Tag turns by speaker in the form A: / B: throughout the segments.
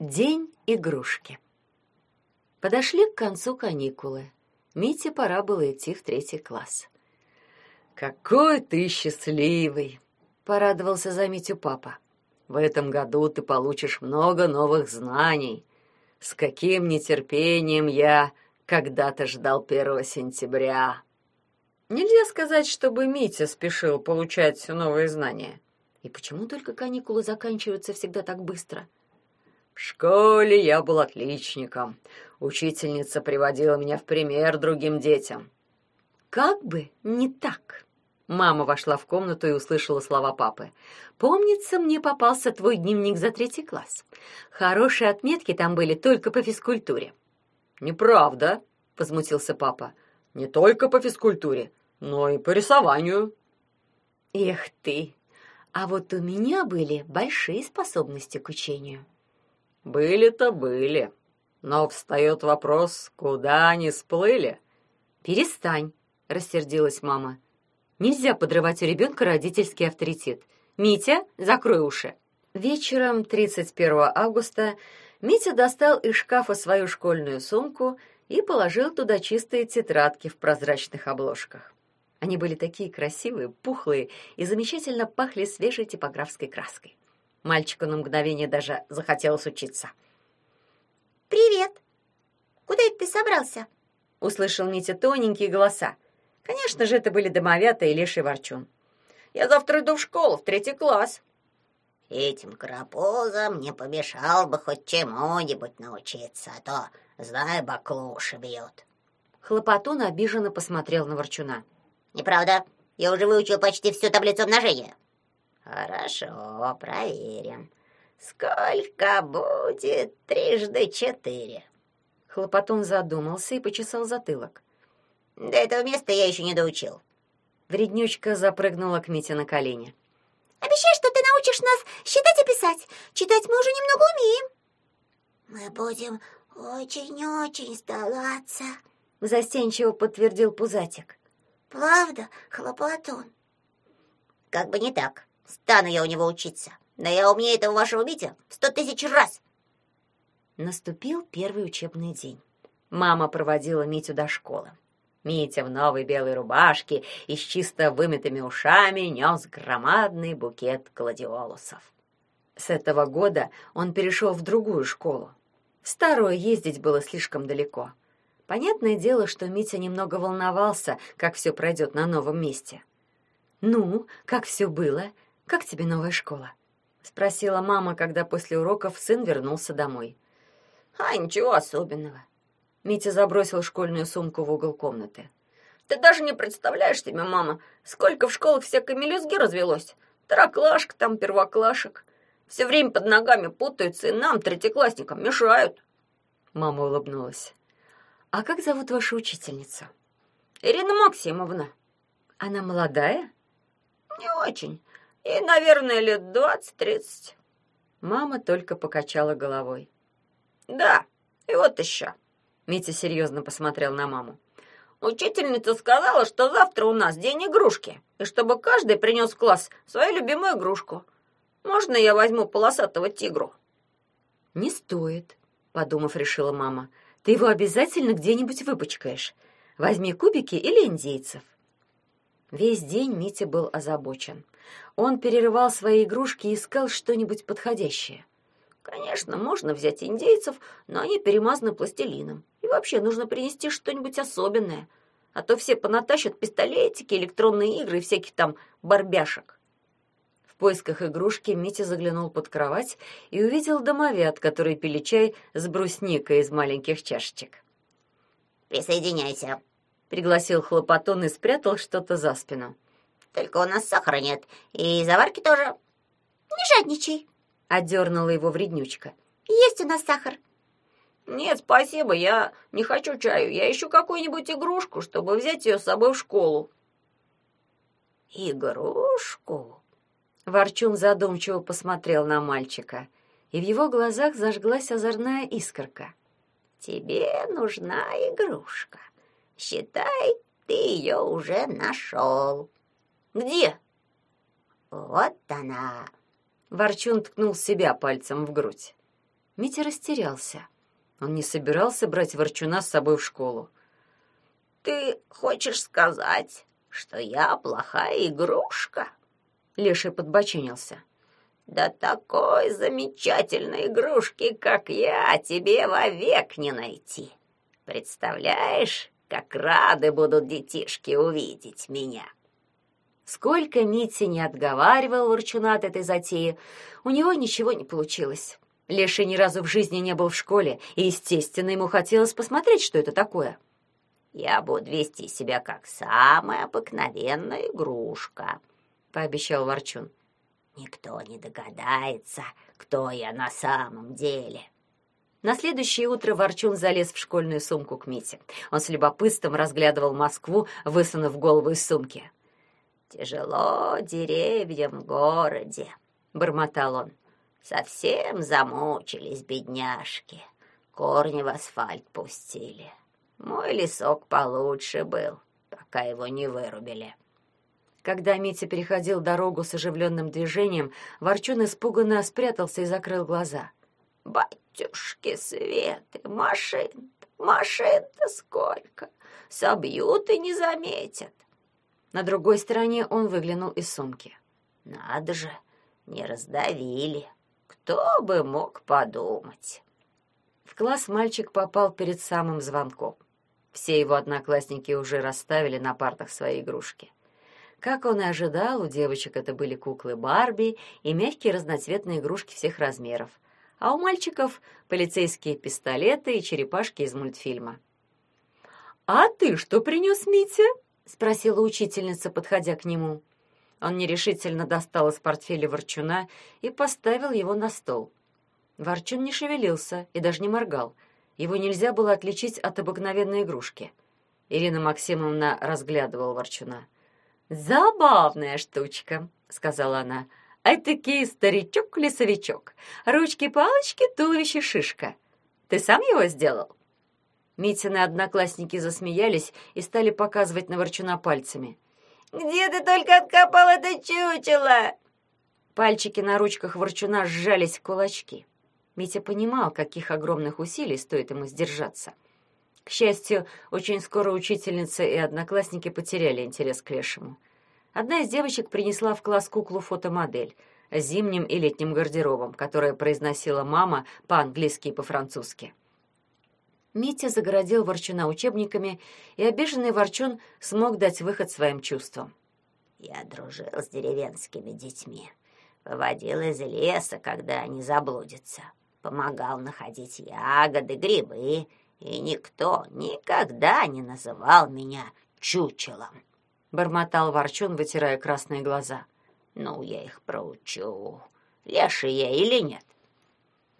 A: День игрушки. Подошли к концу каникулы. Мите пора было идти в третий класс. «Какой ты счастливый!» — порадовался за Митю папа. «В этом году ты получишь много новых знаний. С каким нетерпением я когда-то ждал первого сентября!» Нельзя сказать, чтобы Митя спешил получать новые знания. И почему только каникулы заканчиваются всегда так быстро? В школе я был отличником. Учительница приводила меня в пример другим детям. Как бы не так. Мама вошла в комнату и услышала слова папы. «Помнится, мне попался твой дневник за третий класс. Хорошие отметки там были только по физкультуре». «Неправда», — возмутился папа. «Не только по физкультуре, но и по рисованию». «Эх ты! А вот у меня были большие способности к учению». «Были-то были. Но встает вопрос, куда они сплыли?» «Перестань», — рассердилась мама. Нельзя подрывать у ребенка родительский авторитет. Митя, закрой уши. Вечером 31 августа Митя достал из шкафа свою школьную сумку и положил туда чистые тетрадки в прозрачных обложках. Они были такие красивые, пухлые и замечательно пахли свежей типографской краской. Мальчику на мгновение даже захотелось учиться.
B: «Привет! Куда это ты собрался?»
A: — услышал Митя тоненькие голоса. Конечно же, это были домовята и леший ворчун. «Я завтра иду в школу, в третий класс».
B: «Этим карапузам не помешал бы хоть чему-нибудь научиться, а то, знай, баклуши бьет».
A: Хлопотун обиженно посмотрел на ворчуна.
B: «Неправда. Я уже выучил почти всю таблицу умножения». «Хорошо, проверим. Сколько будет трижды четыре?»
A: Хлопотун задумался и почесал затылок.
B: До этого места я еще не доучил.
A: Вреднючка запрыгнула к Мите на колени.
C: Обещай, что ты научишь нас считать и писать. Читать мы уже немного умеем.
B: Мы будем очень-очень стараться,
A: застенчиво подтвердил Пузатик.
B: Правда, хлопотун? Как бы не так. Стану я у него учиться. Но я умнее этого вашего Митя сто тысяч раз.
A: Наступил первый учебный день. Мама проводила Митю до школы. Митя в новой белой рубашке и с чисто вымытыми ушами нес громадный букет гладиолусов. С этого года он перешел в другую школу. В старую ездить было слишком далеко. Понятное дело, что Митя немного волновался, как все пройдет на новом месте. «Ну, как все было? Как тебе новая школа?» — спросила мама, когда после уроков сын вернулся домой. «А ничего особенного. Митя забросил школьную сумку в угол комнаты. «Ты даже не представляешь себе, мама, сколько в школах всякой мелюзги развелось. Второклашек там, первоклашек. Все время под ногами путаются и нам, третьеклассникам, мешают». Мама улыбнулась. «А как зовут вашу учительницу?» «Ирина Максимовна». «Она молодая?» «Не очень. Ей, наверное, лет двадцать-тридцать». Мама только покачала головой. «Да, и вот еще». Митя серьезно посмотрел на маму. Учительница сказала, что завтра у нас день игрушки, и чтобы каждый принес в класс свою любимую игрушку. Можно я возьму полосатого тигру? Не стоит, подумав, решила мама. Ты его обязательно где-нибудь выпачкаешь. Возьми кубики или индейцев. Весь день Митя был озабочен. Он перерывал свои игрушки и искал что-нибудь подходящее. Конечно, можно взять индейцев, но они перемазаны пластилином. И вообще нужно принести что-нибудь особенное, а то все понатащат пистолетики, электронные игры и всяких там барбяшек. В поисках игрушки Митя заглянул под кровать и увидел домовят, которые пили чай с брусникой из маленьких чашечек.
B: «Присоединяйся», — пригласил
A: хлопотун и спрятал что-то за спину.
B: «Только у нас сахара нет, и заварки тоже».
C: «Не жадничай», —
A: одернула его вреднючка.
C: «Есть у нас сахар».
A: «Нет, спасибо, я не хочу чаю. Я ищу какую-нибудь игрушку, чтобы взять ее с собой в школу».
B: «Игрушку?»
A: Ворчун задумчиво посмотрел на мальчика, и в его глазах зажглась озорная искорка.
B: «Тебе нужна игрушка. Считай, ты ее уже нашел».
A: «Где?»
B: «Вот она».
A: Ворчун ткнул себя пальцем в грудь. Митя растерялся. Он не собирался брать Ворчуна с собой в школу.
B: «Ты хочешь сказать, что я плохая игрушка?»
A: Леший подбоченился.
B: «Да такой замечательной игрушки, как я, тебе вовек не найти. Представляешь, как рады будут детишки увидеть меня!»
A: Сколько Митя не отговаривал Ворчуна от этой затеи, у него ничего не получилось. Леший ни разу в жизни не был в школе, и, естественно, ему хотелось посмотреть, что это такое.
B: «Я буду вести себя как самая обыкновенная игрушка», — пообещал Ворчун. «Никто не догадается, кто я на самом деле».
A: На следующее утро Ворчун залез в школьную сумку к Мите. Он с любопытством разглядывал Москву, высунув голову из сумки.
B: «Тяжело деревьям в городе», — бормотал он. «Совсем замучились бедняжки. Корни в асфальт пустили. Мой лесок получше был, пока его не вырубили».
A: Когда Митя переходил дорогу с оживленным движением, Ворчун испуганно спрятался и закрыл глаза.
B: «Батюшки Светы, машин машин-то сколько! Собьют и не заметят!»
A: На другой стороне он выглянул из сумки.
B: «Надо же, не раздавили. Кто бы мог подумать?»
A: В класс мальчик попал перед самым звонком. Все его одноклассники уже расставили на партах свои игрушки. Как он и ожидал, у девочек это были куклы Барби и мягкие разноцветные игрушки всех размеров, а у мальчиков — полицейские пистолеты и черепашки из мультфильма. «А ты что принес, Митя?» Спросила учительница, подходя к нему. Он нерешительно достал из портфеля ворчуна и поставил его на стол. Ворчун не шевелился и даже не моргал. Его нельзя было отличить от обыкновенной игрушки. Ирина Максимовна разглядывала ворчуна. «Забавная штучка», — сказала она. «Этакий старичок-лесовичок. Ручки-палочки, туловище-шишка. Ты сам его сделал?» Митины одноклассники засмеялись и стали показывать на Ворчуна пальцами.
B: «Где ты только откопал это чучело?»
A: Пальчики на ручках Ворчуна сжались в кулачки. Митя понимал, каких огромных усилий стоит ему сдержаться. К счастью, очень скоро учительница и одноклассники потеряли интерес к Лешему. Одна из девочек принесла в класс куклу-фотомодель с зимним и летним гардеробом, которое произносила мама по-английски и по-французски. Митя загородил Ворчуна учебниками, и обиженный Ворчун смог дать выход своим чувствам.
B: «Я дружил с деревенскими детьми, выводил из леса, когда они заблудятся, помогал находить ягоды, грибы, и никто никогда не называл меня чучелом», — бормотал Ворчун, вытирая красные глаза. «Ну, я их проучу, леший я или нет?»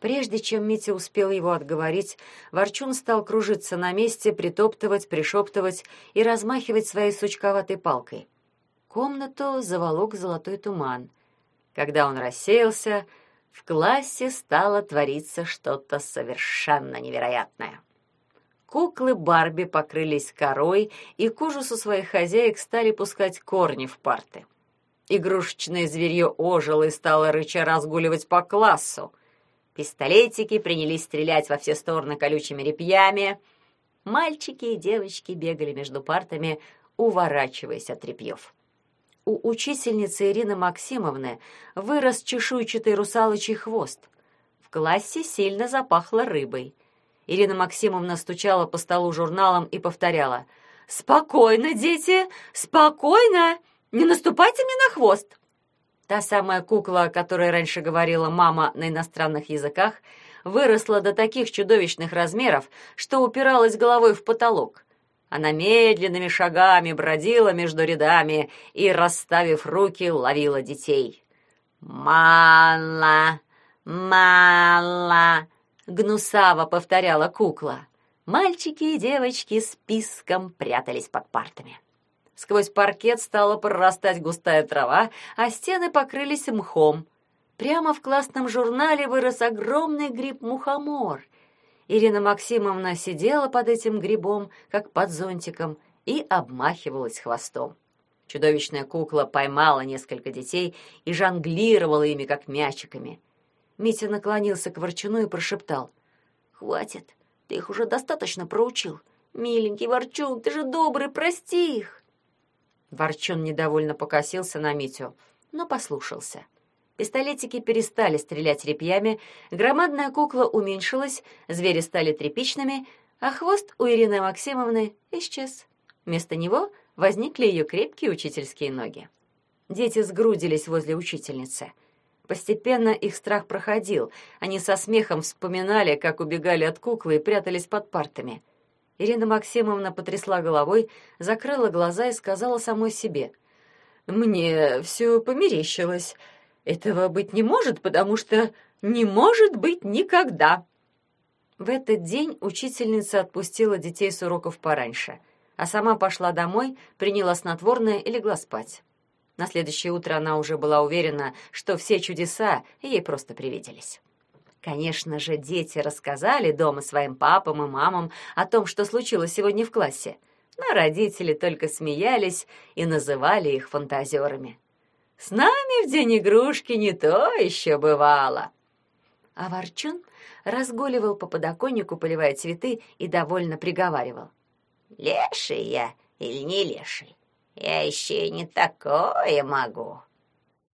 A: Прежде чем Митя успел его отговорить, Ворчун стал кружиться на месте, притоптывать, пришептывать и размахивать своей сучковатой палкой. Комнату заволок золотой туман. Когда он рассеялся, в классе стало твориться что-то совершенно невероятное. Куклы Барби покрылись корой и к ужасу своих хозяек стали пускать корни в парты. Игрушечное зверье ожило и стало рыча разгуливать по классу. Пистолетики принялись стрелять во все стороны колючими репьями. Мальчики и девочки бегали между партами, уворачиваясь от репьев. У учительницы Ирины Максимовны вырос чешуйчатый русалочий хвост. В классе сильно запахло рыбой. Ирина Максимовна стучала по столу журналом и повторяла «Спокойно, дети, спокойно! Не наступайте мне на хвост!» Та самая кукла, о которой раньше говорила мама на иностранных языках, выросла до таких чудовищных размеров, что упиралась головой в потолок. Она медленными шагами бродила между рядами и, расставив руки, ловила детей. «Мало, мало!» — гнусаво повторяла кукла. Мальчики и девочки списком прятались под партами. Сквозь паркет стала прорастать густая трава, а стены покрылись мхом. Прямо в классном журнале вырос огромный гриб-мухомор. Ирина Максимовна сидела под этим грибом, как под зонтиком, и обмахивалась хвостом. Чудовищная кукла поймала несколько детей и жонглировала ими, как мячиками. Митя наклонился к ворчуну и прошептал. «Хватит, ты их уже достаточно проучил. Миленький ворчун, ты же добрый, прости их!» Ворчун недовольно покосился на Митю, но послушался. Пистолетики перестали стрелять репьями, громадная кукла уменьшилась, звери стали тряпичными, а хвост у Ирины Максимовны исчез. Вместо него возникли ее крепкие учительские ноги. Дети сгрудились возле учительницы. Постепенно их страх проходил. Они со смехом вспоминали, как убегали от куклы и прятались под партами. Ирина Максимовна потрясла головой, закрыла глаза и сказала самой себе. «Мне все померещилось. Этого быть не может, потому что не может быть никогда». В этот день учительница отпустила детей с уроков пораньше, а сама пошла домой, приняла снотворное и легла спать. На следующее утро она уже была уверена, что все чудеса ей просто привиделись. Конечно же, дети рассказали дома своим папам и мамам о том, что случилось сегодня в классе, но родители только смеялись и называли их фантазерами. «С нами в день игрушки не то еще бывало!» А Ворчун разгуливал по подоконнику, поливая цветы, и довольно приговаривал.
B: «Леший я или не леший? Я еще и не такое могу.